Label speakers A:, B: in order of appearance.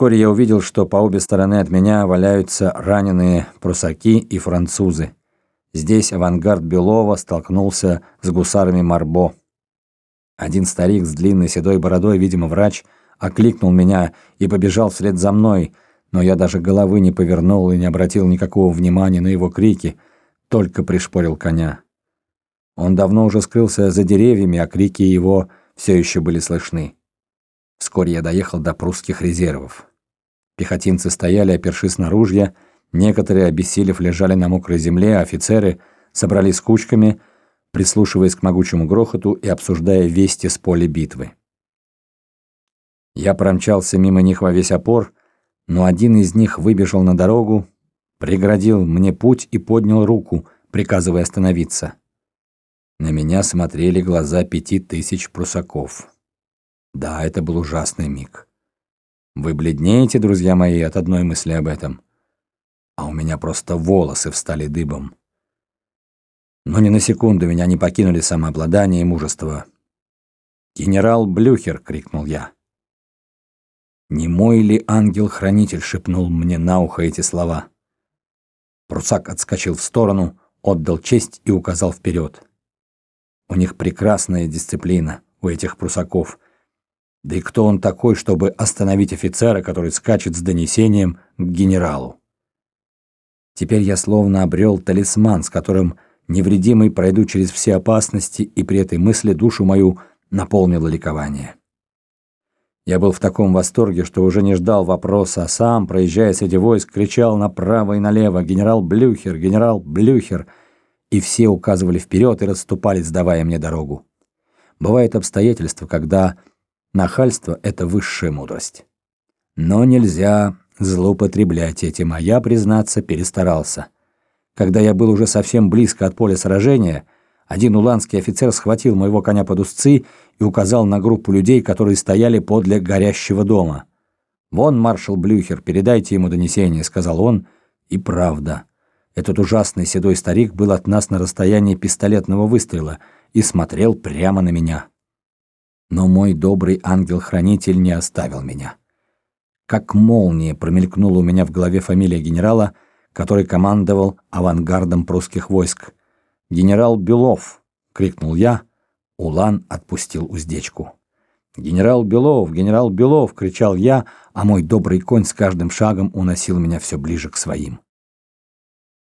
A: Вскоре я увидел, что по обе стороны от меня валяются раненые прусаки и французы. Здесь авангард Белова столкнулся с гусарами Марбо. Один старик с длинной седой бородой, видимо, врач, окликнул меня и побежал вслед за мной, но я даже головы не повернул и не обратил никакого внимания на его крики, только пришпорил коня. Он давно уже скрылся за деревьями, а крики его все еще были слышны. Вскоре я доехал до прусских резервов. Пехотинцы стояли, опершись на ружья, некоторые, обессилев, лежали на мокрой земле, а офицеры собрались кучками, прислушиваясь к могучему грохоту и обсуждая вести с поля битвы. Я промчался мимо них во весь опор, но один из них выбежал на дорогу, преградил мне путь и поднял руку, приказывая остановиться. На меня смотрели глаза пяти тысяч прусаков. Да, это был ужасный миг. Вы бледнеете, друзья мои, от одной мысли об этом. А у меня просто волосы встали дыбом. Но ни на секунду меня не покинули самообладание и мужество. «Генерал Блюхер!» — крикнул я. «Не мой ли ангел-хранитель?» — шепнул мне на ухо эти слова. Прусак отскочил в сторону, отдал честь и указал вперед. У них прекрасная дисциплина, у этих прусаков — да и кто он такой, чтобы остановить офицера, который скачет с донесением к генералу? Теперь я словно обрел талисман, с которым невредимый пройду через все опасности, и при этой мысли душу мою наполнило ликование. Я был в таком восторге, что уже не ждал вопроса, а сам, проезжая среди войск, кричал направо и налево «Генерал Блюхер! Генерал Блюхер!» И все указывали вперед и расступались, давая мне дорогу. Бывают обстоятельства, когда Нахальство — это высшая мудрость. Но нельзя злоупотреблять этим, а я, признаться, перестарался. Когда я был уже совсем близко от поля сражения, один уланский офицер схватил моего коня под узцы и указал на группу людей, которые стояли подле горящего дома. «Вон маршал Блюхер, передайте ему донесение», — сказал он. И правда. Этот ужасный седой старик был от нас на расстоянии пистолетного выстрела и смотрел прямо на меня. Но мой добрый ангел-хранитель не оставил меня. Как молния промелькнула у меня в голове фамилия генерала, который командовал авангардом прусских войск. «Генерал Белов!» — крикнул я. Улан отпустил уздечку. «Генерал Белов! Генерал Белов!» — кричал я, а мой добрый конь с каждым шагом уносил меня все ближе к своим.